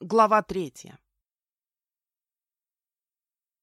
Глава третья.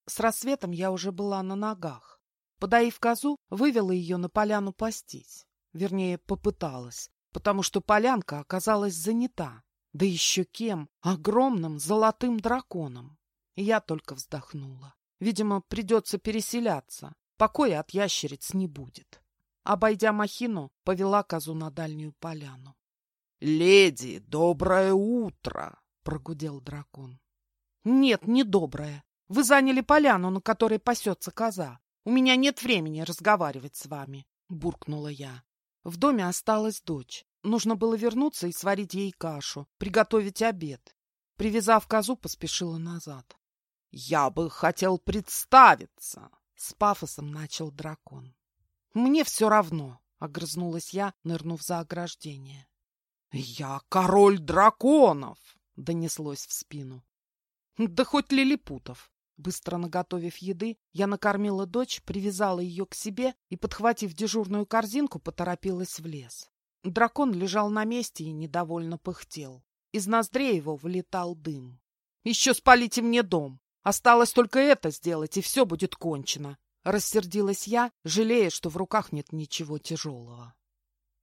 С рассветом я уже была на ногах. Подаив козу, вывела ее на поляну пастись. Вернее, попыталась, потому что полянка оказалась занята. Да еще кем? Огромным золотым драконом. Я только вздохнула. Видимо, придется переселяться. Покоя от ящериц не будет. Обойдя махину, повела козу на дальнюю поляну. — Леди, доброе утро! — прогудел дракон. — Нет, не доброе. Вы заняли поляну, на которой пасется коза. У меня нет времени разговаривать с вами, — буркнула я. В доме осталась дочь. Нужно было вернуться и сварить ей кашу, приготовить обед. Привязав козу, поспешила назад. — Я бы хотел представиться, — с пафосом начал дракон. — Мне все равно, — огрызнулась я, нырнув за ограждение. — Я король драконов, — донеслось в спину. — Да хоть лилипутов. Быстро наготовив еды, я накормила дочь, привязала ее к себе и, подхватив дежурную корзинку, поторопилась в лес. Дракон лежал на месте и недовольно пыхтел. Из ноздрей его вылетал дым. «Еще спалите мне дом! Осталось только это сделать, и все будет кончено!» Рассердилась я, жалея, что в руках нет ничего тяжелого.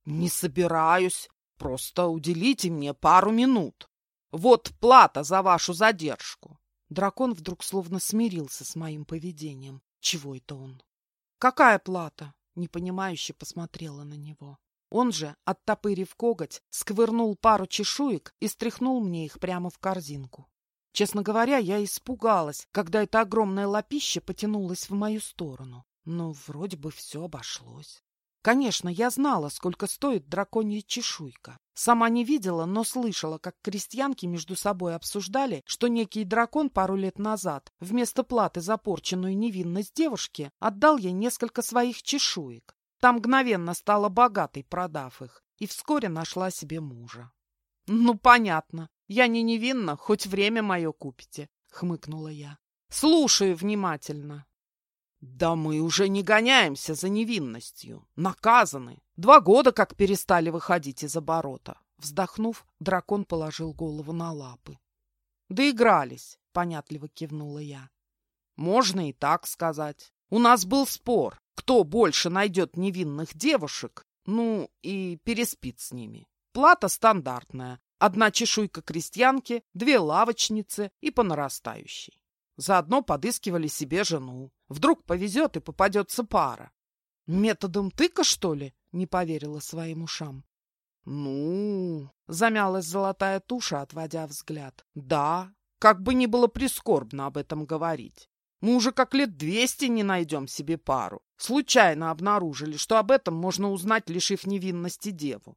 «Не собираюсь. Просто уделите мне пару минут. Вот плата за вашу задержку!» Дракон вдруг словно смирился с моим поведением. Чего это он? «Какая плата?» Непонимающе посмотрела на него. Он же, оттопырив коготь, сквырнул пару чешуек и стряхнул мне их прямо в корзинку. Честно говоря, я испугалась, когда это огромное лапище потянулось в мою сторону. Но вроде бы все обошлось. Конечно, я знала, сколько стоит драконья чешуйка. Сама не видела, но слышала, как крестьянки между собой обсуждали, что некий дракон пару лет назад вместо платы за порченную невинность девушки отдал ей несколько своих чешуек. Там мгновенно стала богатой, продав их, и вскоре нашла себе мужа. — Ну, понятно. Я не невинна, хоть время мое купите, — хмыкнула я. — Слушаю внимательно. — Да мы уже не гоняемся за невинностью. Наказаны. Два года как перестали выходить из оборота. Вздохнув, дракон положил голову на лапы. — Доигрались, — понятливо кивнула я. — Можно и так сказать. У нас был спор, кто больше найдет невинных девушек, ну и переспит с ними. Плата стандартная. Одна чешуйка крестьянки, две лавочницы и по нарастающей. Заодно подыскивали себе жену. Вдруг повезет и попадется пара. Методом тыка, что ли? Не поверила своим ушам. Ну, замялась золотая туша, отводя взгляд. Да, как бы ни было прискорбно об этом говорить. Мы уже как лет двести не найдем себе пару. Случайно обнаружили, что об этом можно узнать, лишив невинности деву.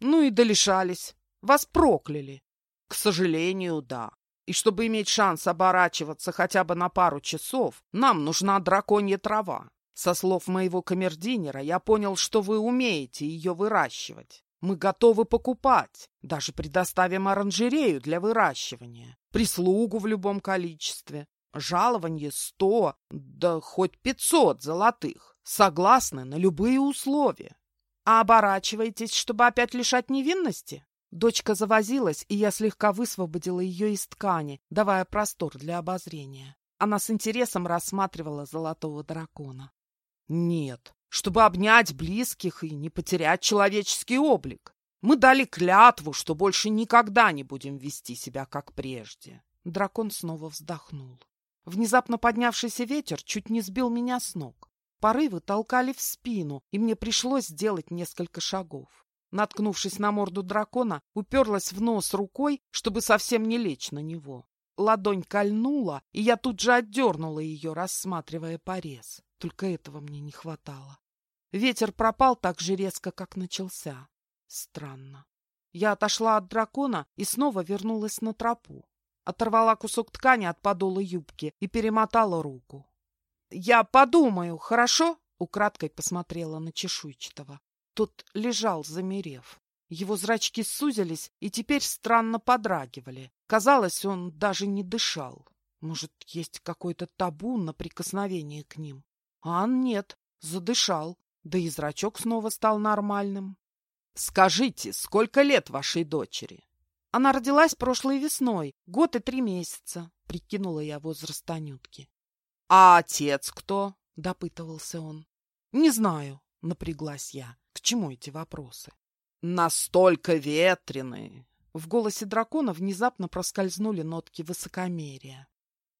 Ну и долишались. Вас прокляли. К сожалению, да. И чтобы иметь шанс оборачиваться хотя бы на пару часов, нам нужна драконья трава. Со слов моего камердинера я понял, что вы умеете ее выращивать. Мы готовы покупать, даже предоставим оранжерею для выращивания, прислугу в любом количестве, Жалование сто, да хоть пятьсот золотых. Согласны на любые условия. А оборачиваетесь, чтобы опять лишать невинности? Дочка завозилась, и я слегка высвободила ее из ткани, давая простор для обозрения. Она с интересом рассматривала золотого дракона. Нет, чтобы обнять близких и не потерять человеческий облик. Мы дали клятву, что больше никогда не будем вести себя как прежде. Дракон снова вздохнул. Внезапно поднявшийся ветер чуть не сбил меня с ног. Порывы толкали в спину, и мне пришлось сделать несколько шагов. Наткнувшись на морду дракона, уперлась в нос рукой, чтобы совсем не лечь на него. Ладонь кольнула, и я тут же отдернула ее, рассматривая порез. Только этого мне не хватало. Ветер пропал так же резко, как начался. Странно. Я отошла от дракона и снова вернулась на тропу оторвала кусок ткани от подола юбки и перемотала руку. «Я подумаю, хорошо?» — украдкой посмотрела на чешуйчатого. Тот лежал, замерев. Его зрачки сузились и теперь странно подрагивали. Казалось, он даже не дышал. Может, есть какой-то табу на прикосновение к ним? А он нет, задышал, да и зрачок снова стал нормальным. «Скажите, сколько лет вашей дочери?» Она родилась прошлой весной, год и три месяца, прикинула я возраст Анютки. — А отец кто? — допытывался он. — Не знаю, напряглась я. К чему эти вопросы? — Настолько ветреные. В голосе дракона внезапно проскользнули нотки высокомерия.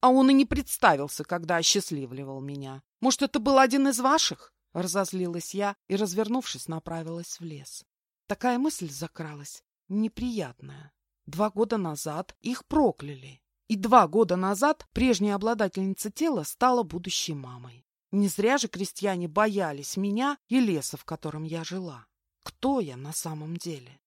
А он и не представился, когда осчастливливал меня. Может, это был один из ваших? Разозлилась я и, развернувшись, направилась в лес. Такая мысль закралась, неприятная. Два года назад их прокляли. И два года назад прежняя обладательница тела стала будущей мамой. Не зря же крестьяне боялись меня и леса, в котором я жила. Кто я на самом деле?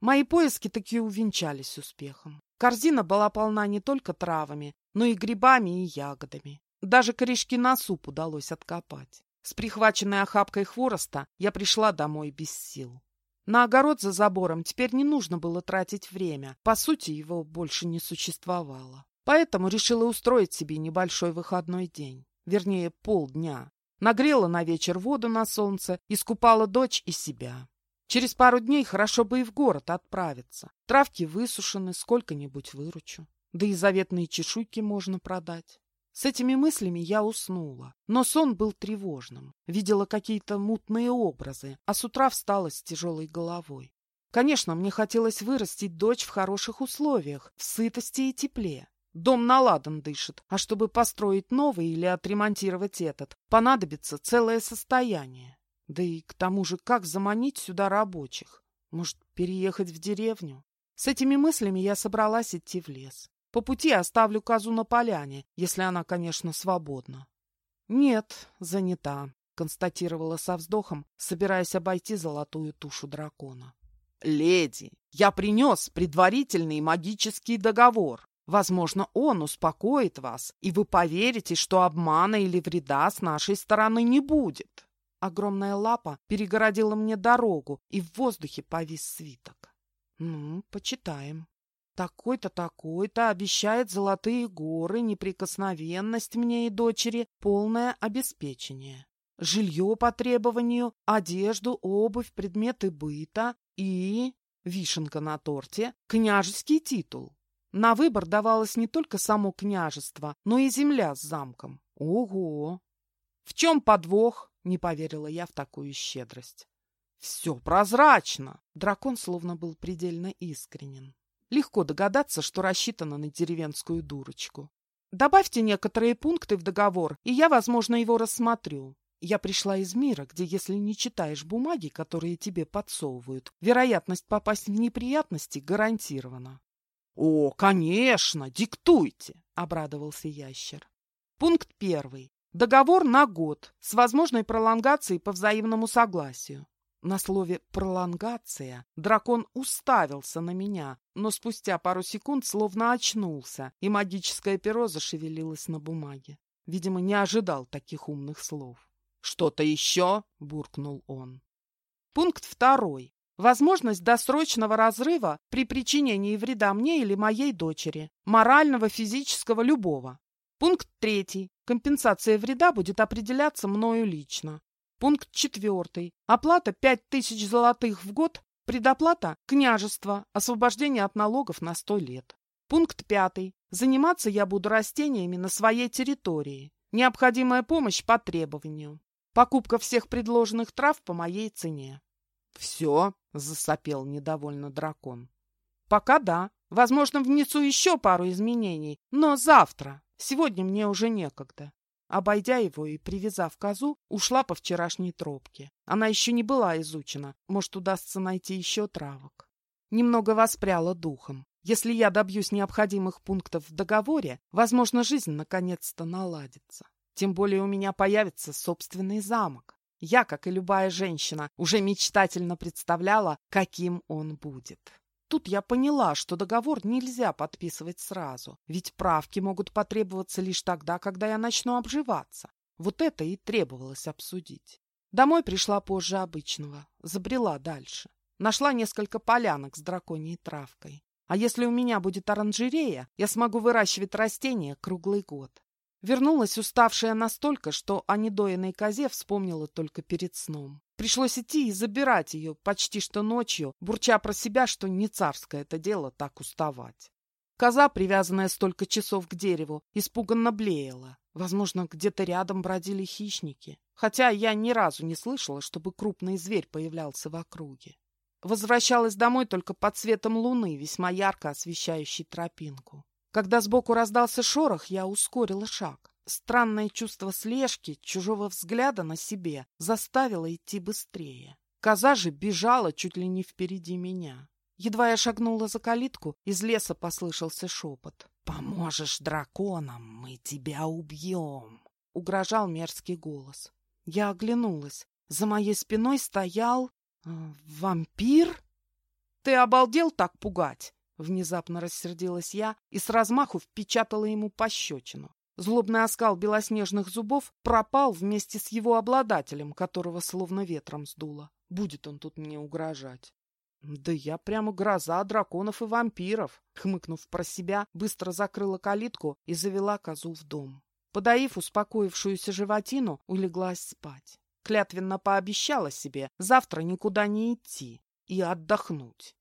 Мои поиски таки увенчались успехом. Корзина была полна не только травами, но и грибами и ягодами. Даже корешки на суп удалось откопать. С прихваченной охапкой хвороста я пришла домой без сил. На огород за забором теперь не нужно было тратить время. По сути, его больше не существовало. Поэтому решила устроить себе небольшой выходной день. Вернее, полдня. Нагрела на вечер воду на солнце, искупала дочь и себя. Через пару дней хорошо бы и в город отправиться. Травки высушены, сколько-нибудь выручу. Да и заветные чешуйки можно продать. С этими мыслями я уснула, но сон был тревожным. Видела какие-то мутные образы, а с утра встала с тяжелой головой. Конечно, мне хотелось вырастить дочь в хороших условиях, в сытости и тепле. Дом наладан дышит, а чтобы построить новый или отремонтировать этот, понадобится целое состояние. Да и к тому же, как заманить сюда рабочих? Может, переехать в деревню? С этими мыслями я собралась идти в лес. По пути оставлю козу на поляне, если она, конечно, свободна. — Нет, занята, — констатировала со вздохом, собираясь обойти золотую тушу дракона. — Леди, я принес предварительный магический договор. Возможно, он успокоит вас, и вы поверите, что обмана или вреда с нашей стороны не будет. Огромная лапа перегородила мне дорогу, и в воздухе повис свиток. Ну, почитаем. Такой-то, такой-то обещает золотые горы, неприкосновенность мне и дочери, полное обеспечение. Жилье по требованию, одежду, обувь, предметы быта и... Вишенка на торте, княжеский титул. На выбор давалось не только само княжество, но и земля с замком. Ого! В чем подвох? Не поверила я в такую щедрость. Все прозрачно. Дракон словно был предельно искренен. Легко догадаться, что рассчитано на деревенскую дурочку. Добавьте некоторые пункты в договор, и я, возможно, его рассмотрю. Я пришла из мира, где, если не читаешь бумаги, которые тебе подсовывают, вероятность попасть в неприятности гарантирована. — О, конечно, диктуйте! — обрадовался ящер. Пункт первый. Договор на год с возможной пролонгацией по взаимному согласию. На слове «пролонгация» дракон уставился на меня, но спустя пару секунд словно очнулся, и магическое перо зашевелилось на бумаге. Видимо, не ожидал таких умных слов. «Что-то еще?» — буркнул он. Пункт второй. Возможность досрочного разрыва при причинении вреда мне или моей дочери, морального, физического, любого. Пункт третий. Компенсация вреда будет определяться мною лично. Пункт четвертый. Оплата пять тысяч золотых в год, предоплата – княжество, освобождение от налогов на сто лет. Пункт пятый. Заниматься я буду растениями на своей территории. Необходимая помощь по требованию. Покупка всех предложенных трав по моей цене. «Все?» — засопел недовольно дракон. «Пока да. Возможно, внесу еще пару изменений, но завтра. Сегодня мне уже некогда. Обойдя его и привязав козу, ушла по вчерашней тропке. Она еще не была изучена, может, удастся найти еще травок. Немного воспряла духом. Если я добьюсь необходимых пунктов в договоре, возможно, жизнь наконец-то наладится. Тем более у меня появится собственный замок. Я, как и любая женщина, уже мечтательно представляла, каким он будет. Тут я поняла, что договор нельзя подписывать сразу, ведь правки могут потребоваться лишь тогда, когда я начну обживаться. Вот это и требовалось обсудить. Домой пришла позже обычного, забрела дальше. Нашла несколько полянок с драконьей травкой. А если у меня будет оранжерея, я смогу выращивать растения круглый год. Вернулась уставшая настолько, что о недоенной козе вспомнила только перед сном. Пришлось идти и забирать ее почти что ночью, бурча про себя, что не царское это дело так уставать. Коза, привязанная столько часов к дереву, испуганно блеяла. Возможно, где-то рядом бродили хищники. Хотя я ни разу не слышала, чтобы крупный зверь появлялся в округе. Возвращалась домой только под светом луны, весьма ярко освещающей тропинку. Когда сбоку раздался шорох, я ускорила шаг. Странное чувство слежки, чужого взгляда на себе заставило идти быстрее. Коза же бежала чуть ли не впереди меня. Едва я шагнула за калитку, из леса послышался шепот. «Поможешь драконам, мы тебя убьем!» — угрожал мерзкий голос. Я оглянулась. За моей спиной стоял... Э, вампир? «Ты обалдел так пугать?» Внезапно рассердилась я и с размаху впечатала ему пощечину. Злобный оскал белоснежных зубов пропал вместе с его обладателем, которого словно ветром сдуло. Будет он тут мне угрожать. Да я прямо гроза драконов и вампиров. Хмыкнув про себя, быстро закрыла калитку и завела козу в дом. Подоив успокоившуюся животину, улеглась спать. Клятвенно пообещала себе завтра никуда не идти и отдохнуть.